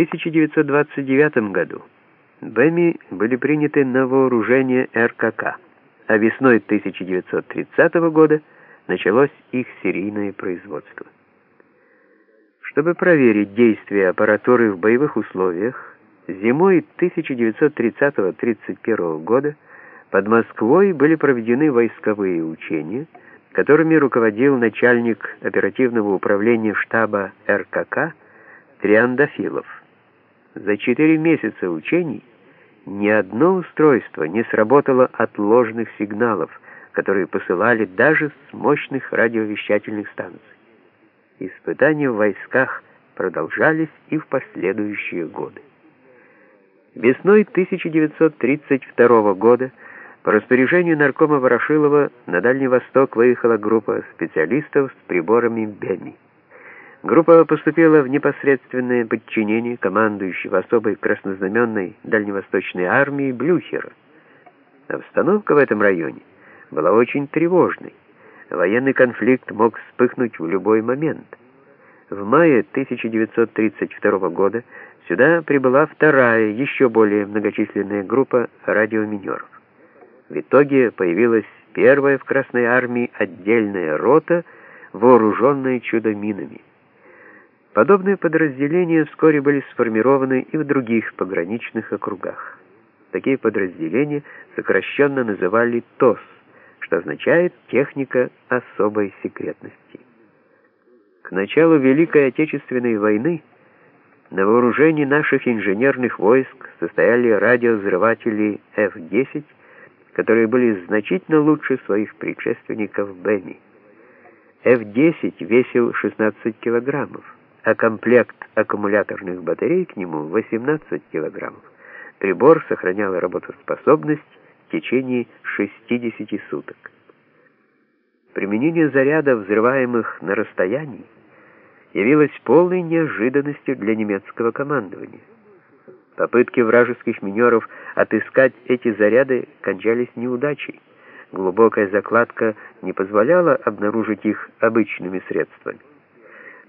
1929 году БЭМи были приняты на вооружение РКК, а весной 1930 года началось их серийное производство. Чтобы проверить действие аппаратуры в боевых условиях, зимой 1930-31 года под Москвой были проведены войсковые учения, которыми руководил начальник оперативного управления штаба РКК Триандафилов. За четыре месяца учений ни одно устройство не сработало от ложных сигналов, которые посылали даже с мощных радиовещательных станций. Испытания в войсках продолжались и в последующие годы. Весной 1932 года по распоряжению наркома Ворошилова на Дальний Восток выехала группа специалистов с приборами Бенни. Группа поступила в непосредственное подчинение командующего особой краснознаменной дальневосточной армии Блюхера. Обстановка в этом районе была очень тревожной. Военный конфликт мог вспыхнуть в любой момент. В мае 1932 года сюда прибыла вторая, еще более многочисленная группа радиоминеров. В итоге появилась первая в Красной армии отдельная рота, вооруженная чудо-минами. Подобные подразделения вскоре были сформированы и в других пограничных округах. Такие подразделения сокращенно называли ТОС, что означает «техника особой секретности». К началу Великой Отечественной войны на вооружении наших инженерных войск состояли радиовзрыватели F-10, которые были значительно лучше своих предшественников Бенни. F-10 весил 16 килограммов а комплект аккумуляторных батарей к нему 18 килограммов. Прибор сохранял работоспособность в течение 60 суток. Применение заряда, взрываемых на расстоянии, явилось полной неожиданностью для немецкого командования. Попытки вражеских минеров отыскать эти заряды кончались неудачей. Глубокая закладка не позволяла обнаружить их обычными средствами.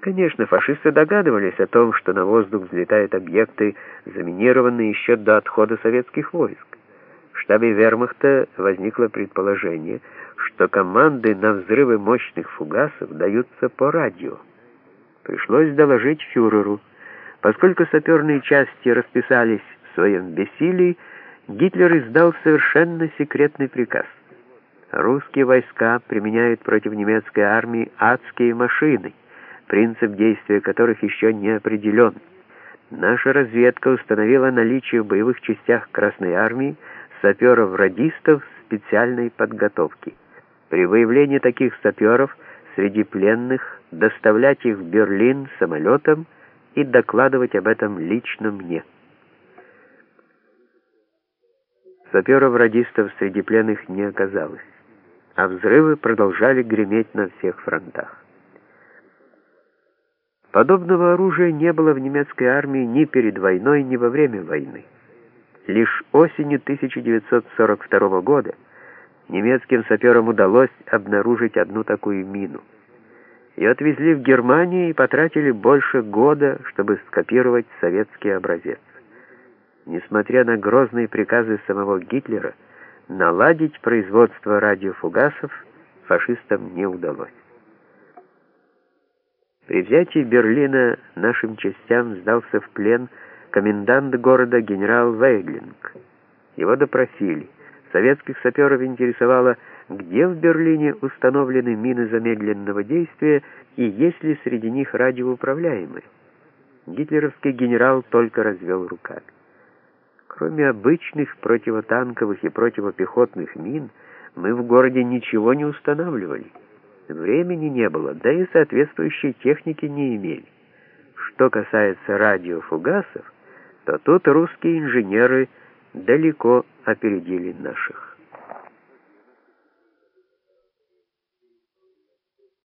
Конечно, фашисты догадывались о том, что на воздух взлетают объекты, заминированные еще до отхода советских войск. В штабе вермахта возникло предположение, что команды на взрывы мощных фугасов даются по радио. Пришлось доложить фюреру. Поскольку саперные части расписались в своем бессилии, Гитлер издал совершенно секретный приказ. Русские войска применяют против немецкой армии адские машины, принцип действия которых еще не определен. Наша разведка установила наличие в боевых частях Красной Армии саперов-радистов специальной подготовки. При выявлении таких саперов среди пленных доставлять их в Берлин самолетом и докладывать об этом лично мне. Саперов-радистов среди пленных не оказалось, а взрывы продолжали греметь на всех фронтах. Подобного оружия не было в немецкой армии ни перед войной, ни во время войны. Лишь осенью 1942 года немецким саперам удалось обнаружить одну такую мину. Ее отвезли в Германию и потратили больше года, чтобы скопировать советский образец. Несмотря на грозные приказы самого Гитлера, наладить производство радиофугасов фашистам не удалось. При взятии Берлина нашим частям сдался в плен комендант города генерал Вейглинг. Его допросили. Советских саперов интересовало, где в Берлине установлены мины замедленного действия и есть ли среди них радиоуправляемые. Гитлеровский генерал только развел руками. Кроме обычных противотанковых и противопехотных мин, мы в городе ничего не устанавливали. Времени не было, да и соответствующей техники не имели. Что касается радиофугасов, то тут русские инженеры далеко опередили наших.